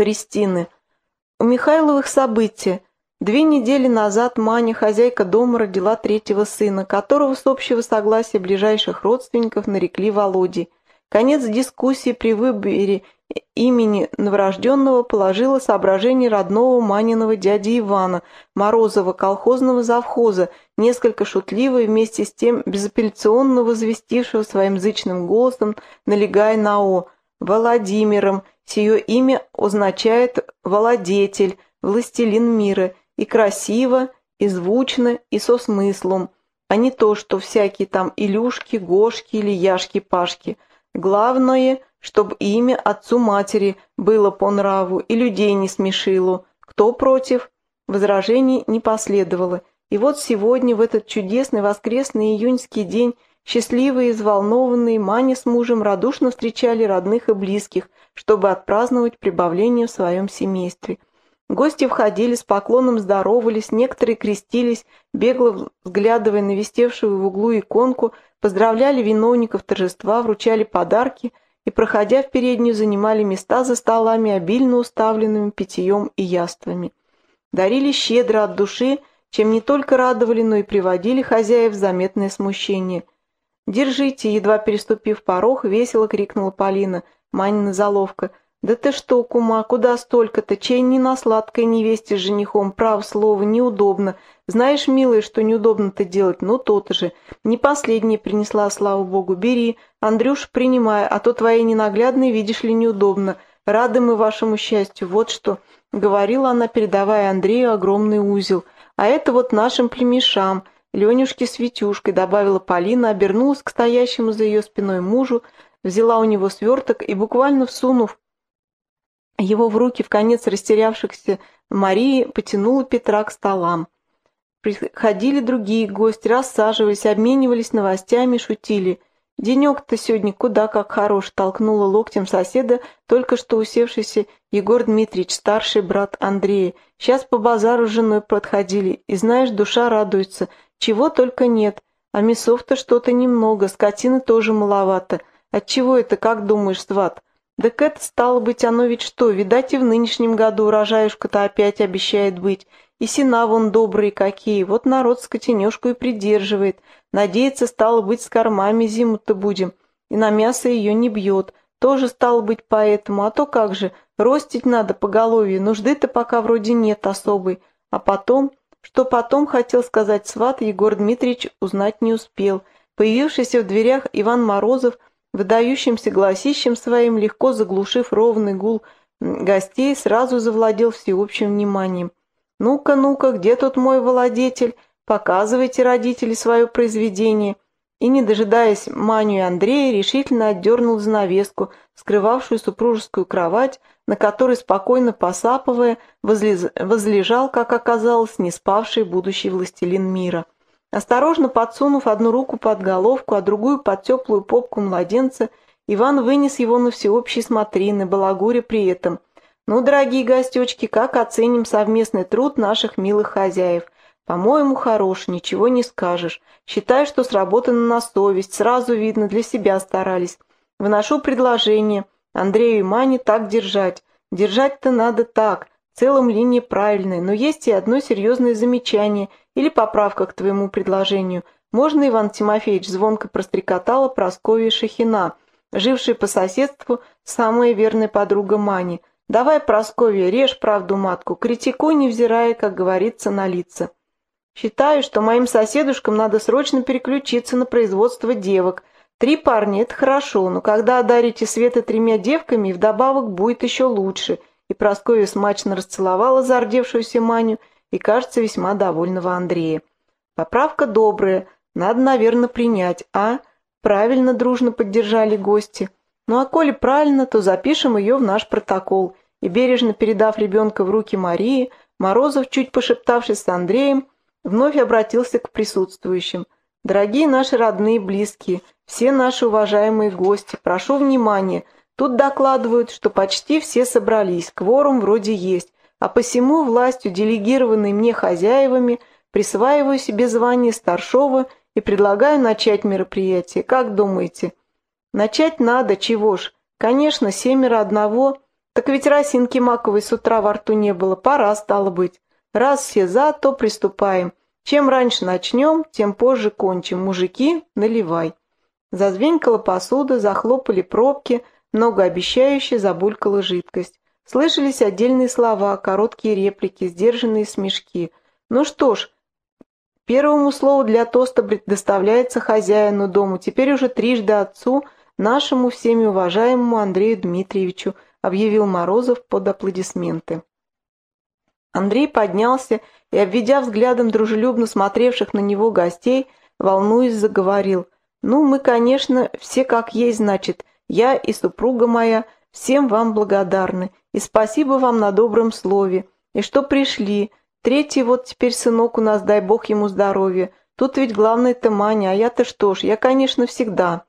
Кристины. У Михайловых события. Две недели назад Маня, хозяйка дома, родила третьего сына, которого с общего согласия ближайших родственников нарекли Володей. Конец дискуссии при выборе имени новорожденного положило соображение родного Маниного дяди Ивана, Морозова, колхозного завхоза, несколько шутливо и вместе с тем безапелляционно возвестившего своим зычным голосом, налегая на «о», Владимиром, сие имя означает «владетель», «властелин мира», и красиво, и звучно, и со смыслом, а не то, что всякие там Илюшки, Гошки или Яшки-Пашки. Главное, чтобы имя отцу-матери было по нраву и людей не смешило. Кто против? Возражений не последовало. И вот сегодня, в этот чудесный воскресный июньский день, счастливые и взволнованные Маня с мужем радушно встречали родных и близких, чтобы отпраздновать прибавление в своем семействе – Гости входили, с поклоном здоровались, некоторые крестились, бегло взглядывая на вистевшую в углу иконку, поздравляли виновников торжества, вручали подарки и, проходя в переднюю, занимали места за столами, обильно уставленными питьем и яствами. Дарили щедро от души, чем не только радовали, но и приводили хозяев в заметное смущение. «Держите!» — едва переступив порог, весело крикнула Полина, Манина заловка — «Да ты что, кума, куда столько-то? Чей не на сладкой невесте с женихом, прав слово, неудобно. Знаешь, милая, что неудобно-то делать, ну то-то же. Не последнее принесла, слава богу, бери. Андрюш, принимай, а то твоей ненаглядной, видишь ли, неудобно. Рады мы вашему счастью, вот что». — говорила она, передавая Андрею огромный узел. «А это вот нашим племешам, Ленюшке с Витюшкой», — добавила Полина, обернулась к стоящему за ее спиной мужу, взяла у него сверток и, буквально всунув его в руки в конец растерявшихся Марии потянула Петра к столам. Приходили другие гости, рассаживались, обменивались новостями, шутили. «Денек-то сегодня куда как хорош», — толкнула локтем соседа только что усевшийся Егор Дмитриевич, старший брат Андрея. «Сейчас по базару с женой подходили, и, знаешь, душа радуется. Чего только нет. А мясов-то что-то немного, скотины тоже маловато. Отчего это, как думаешь, сват?» Так это, стало быть, оно ведь что, видать, и в нынешнем году урожаюшка-то опять обещает быть. И сена вон добрые какие, вот народ скотенежку и придерживает. Надеется, стало быть, с кормами зиму-то будем. И на мясо ее не бьет. Тоже стало быть поэтому, а то как же, ростить надо поголовье, нужды-то пока вроде нет особой. А потом, что потом хотел сказать сват, Егор Дмитриевич узнать не успел. Появившийся в дверях Иван Морозов – выдающимся гласищем своим, легко заглушив ровный гул гостей, сразу завладел всеобщим вниманием. «Ну-ка, ну-ка, где тут мой владетель? Показывайте, родители, свое произведение». И, не дожидаясь Маню и Андрея, решительно отдернул занавеску, скрывавшую супружескую кровать, на которой, спокойно посапывая, возлез... возлежал, как оказалось, не спавший будущий властелин мира. Осторожно подсунув одну руку под головку, а другую под теплую попку младенца, Иван вынес его на всеобщий смотрины, балагуре при этом. «Ну, дорогие гостечки, как оценим совместный труд наших милых хозяев? По-моему, хорош, ничего не скажешь. Считаю, что сработано на совесть, сразу видно, для себя старались. Выношу предложение. Андрею и Мане так держать. Держать-то надо так, целом линия правильная, но есть и одно серьезное замечание – или поправка к твоему предложению. Можно, Иван Тимофеевич, звонко прострекотала Прасковья Шахина, жившая по соседству самая верная подруга Мани. Давай, Прасковья, режь правду матку, критикуй, невзирая, как говорится, на лица. Считаю, что моим соседушкам надо срочно переключиться на производство девок. Три парня – это хорошо, но когда одарите Света тремя девками, вдобавок будет еще лучше. И Прасковья смачно расцеловала зардевшуюся Маню и, кажется, весьма довольного Андрея. Поправка добрая, надо, наверное, принять, а? Правильно дружно поддержали гости. Ну а коли правильно, то запишем ее в наш протокол. И бережно передав ребенка в руки Марии, Морозов, чуть пошептавшись с Андреем, вновь обратился к присутствующим. «Дорогие наши родные и близкие, все наши уважаемые гости, прошу внимания. Тут докладывают, что почти все собрались, кворум вроде есть, а посему властью, делегированной мне хозяевами, присваиваю себе звание старшего и предлагаю начать мероприятие. Как думаете? Начать надо, чего ж? Конечно, семеро одного, так ведь росинки маковой с утра во рту не было, пора стало быть. Раз все за, то приступаем. Чем раньше начнем, тем позже кончим. Мужики, наливай. Зазвенькала посуда, захлопали пробки, многообещающе забулькала жидкость. Слышались отдельные слова, короткие реплики, сдержанные смешки. Ну что ж, первому слову для тоста предоставляется хозяину дому, теперь уже трижды отцу, нашему всеми уважаемому Андрею Дмитриевичу, объявил Морозов под аплодисменты. Андрей поднялся и, обведя взглядом дружелюбно смотревших на него гостей, волнуясь, заговорил. «Ну, мы, конечно, все как есть, значит, я и супруга моя, всем вам благодарны, и спасибо вам на добром слове, и что пришли. Третий вот теперь сынок у нас, дай бог ему здоровья. Тут ведь главное-то Маня, а я-то что ж, я, конечно, всегда.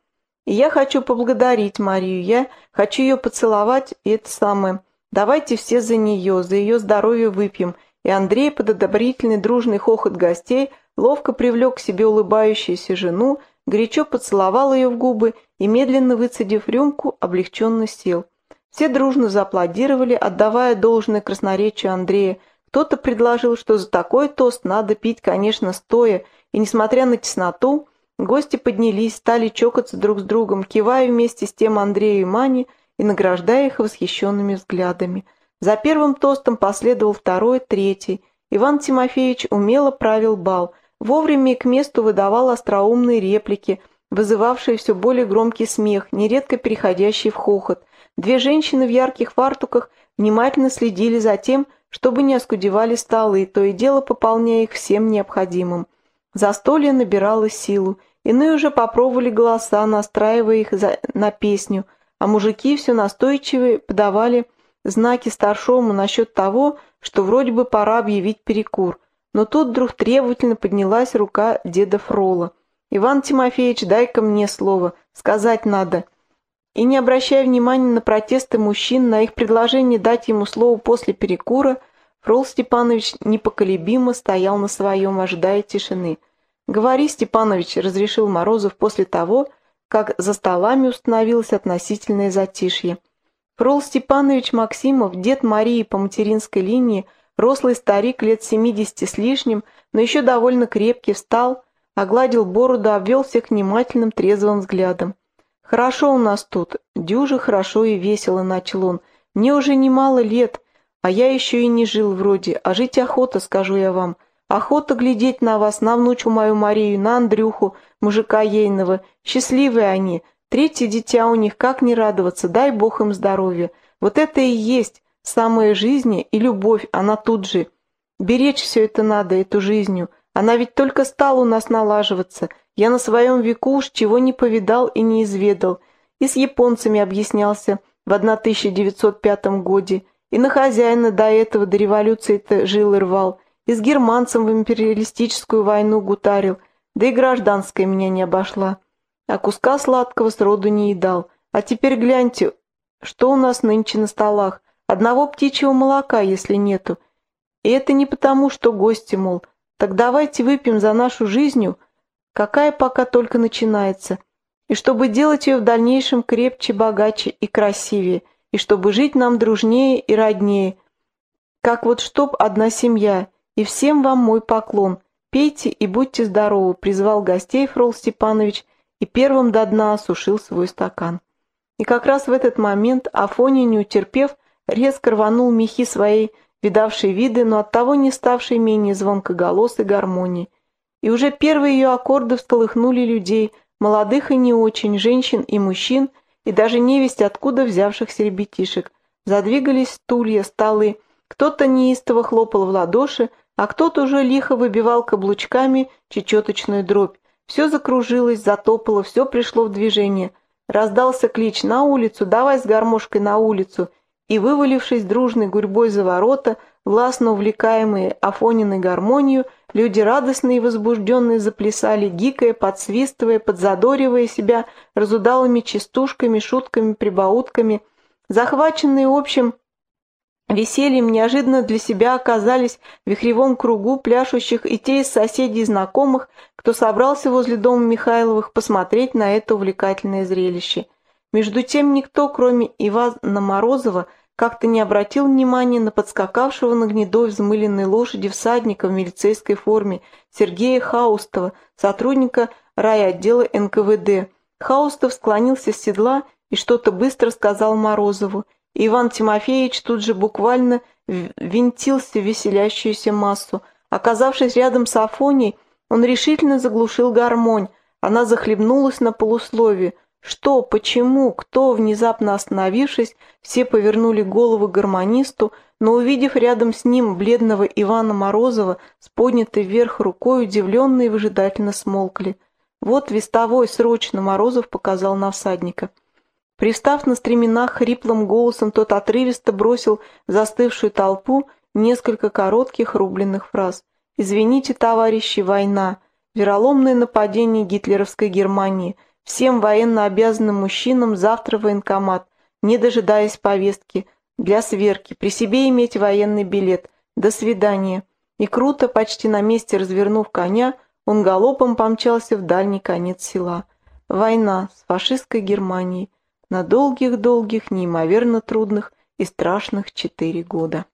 И я хочу поблагодарить Марию, я хочу ее поцеловать, и это самое. Давайте все за нее, за ее здоровье выпьем. И Андрей под одобрительный дружный хохот гостей ловко привлек к себе улыбающуюся жену, горячо поцеловал ее в губы и, медленно выцедив рюмку, облегченно сел. Все дружно зааплодировали, отдавая должное красноречию Андрея. Кто-то предложил, что за такой тост надо пить, конечно, стоя, и, несмотря на тесноту, гости поднялись, стали чокаться друг с другом, кивая вместе с тем Андрею и Мане, и награждая их восхищенными взглядами. За первым тостом последовал второй, третий. Иван Тимофеевич умело правил бал, вовремя и к месту выдавал остроумные реплики, вызывавшие все более громкий смех, нередко переходящий в хохот. Две женщины в ярких фартуках внимательно следили за тем, чтобы не оскудевали столы, то и дело пополняя их всем необходимым. Застолье набирало силу, иные уже попробовали голоса, настраивая их за... на песню – а мужики все настойчивее подавали знаки старшому насчет того, что вроде бы пора объявить перекур. Но тут вдруг требовательно поднялась рука деда Фрола. «Иван Тимофеевич, дай-ка мне слово, сказать надо». И не обращая внимания на протесты мужчин, на их предложение дать ему слово после перекура, Фрол Степанович непоколебимо стоял на своем, ожидая тишины. «Говори, Степанович», — разрешил Морозов после того, как за столами установилось относительное затишье. Фрол Степанович Максимов, дед Марии по материнской линии, рослый старик лет семидесяти с лишним, но еще довольно крепкий, встал, огладил бороду, обвел всех внимательным трезвым взглядом. «Хорошо у нас тут, дюже хорошо и весело», — начал он. «Мне уже немало лет, а я еще и не жил вроде, а жить охота, скажу я вам. Охота глядеть на вас, на внучу мою Марию, на Андрюху, мужика ейного. Счастливые они. Третье дитя у них, как не радоваться, дай бог им здоровья. Вот это и есть самая жизнь и любовь, она тут же. Беречь все это надо, эту жизнью. Она ведь только стала у нас налаживаться. Я на своем веку уж чего не повидал и не изведал. И с японцами объяснялся в 1905 годе. И на хозяина до этого, до революции-то жил и рвал и с германцем в империалистическую войну гутарил, да и гражданская меня не обошла. А куска сладкого сроду не едал. А теперь гляньте, что у нас нынче на столах. Одного птичьего молока, если нету. И это не потому, что гости, мол, так давайте выпьем за нашу жизнью, какая пока только начинается, и чтобы делать ее в дальнейшем крепче, богаче и красивее, и чтобы жить нам дружнее и роднее, как вот чтоб одна семья, и всем вам мой поклон. Пейте и будьте здоровы», — призвал гостей Фрол Степанович и первым до дна осушил свой стакан. И как раз в этот момент Афоня, не утерпев, резко рванул мехи своей видавшей виды, но оттого не ставшей менее звонкоголосой гармонии. И уже первые ее аккорды всколыхнули людей, молодых и не очень, женщин и мужчин, и даже невесть откуда взявшихся ребятишек. Задвигались стулья, столы, кто-то неистово хлопал в ладоши, а кто-то уже лихо выбивал каблучками чечеточную дробь. Все закружилось, затопало, все пришло в движение. Раздался клич «На улицу! Давай с гармошкой на улицу!» И, вывалившись дружной гурьбой за ворота, властно увлекаемые Афониной гармонию, люди радостные и возбужденные заплясали, гикая, подсвистывая, подзадоривая себя разудалыми частушками, шутками, прибаутками. Захваченные общим Весельем неожиданно для себя оказались в вихревом кругу пляшущих и те из соседей и знакомых, кто собрался возле дома Михайловых посмотреть на это увлекательное зрелище. Между тем никто, кроме Ивана Морозова, как-то не обратил внимания на подскакавшего на гнедой взмыленной лошади всадника в милицейской форме Сергея Хаустова, сотрудника райотдела НКВД. Хаустов склонился с седла и что-то быстро сказал Морозову. Иван Тимофеевич тут же буквально винтился в веселящуюся массу. Оказавшись рядом с Афоней, он решительно заглушил гармонь. Она захлебнулась на полусловие. Что, почему, кто, внезапно остановившись, все повернули головы гармонисту, но, увидев рядом с ним бледного Ивана Морозова с поднятой вверх рукой, удивленно и выжидательно смолкли. «Вот вестовой, срочно!» — Морозов показал на всадника. Пристав на стременах, хриплым голосом тот отрывисто бросил застывшую толпу несколько коротких рубленных фраз. «Извините, товарищи, война! Вероломное нападение гитлеровской Германии!» Всем военно обязанным мужчинам завтра военкомат, не дожидаясь повестки, для сверки, при себе иметь военный билет. До свидания. И круто, почти на месте развернув коня, он галопом помчался в дальний конец села. Война с фашистской Германией на долгих-долгих, неимоверно трудных и страшных четыре года.